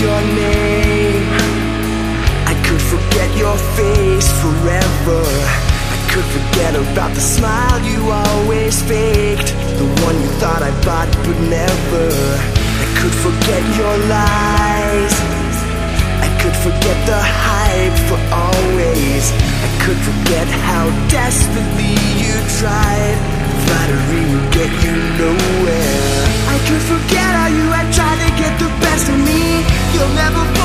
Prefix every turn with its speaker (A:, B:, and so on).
A: your name. I could forget your face forever. I could forget about the smile you always faked. The one you thought I bought but never. I could forget your lies. I could forget the hype for always. I could forget how desperately you tried. Flattery would get you nowhere. I could forget You'll never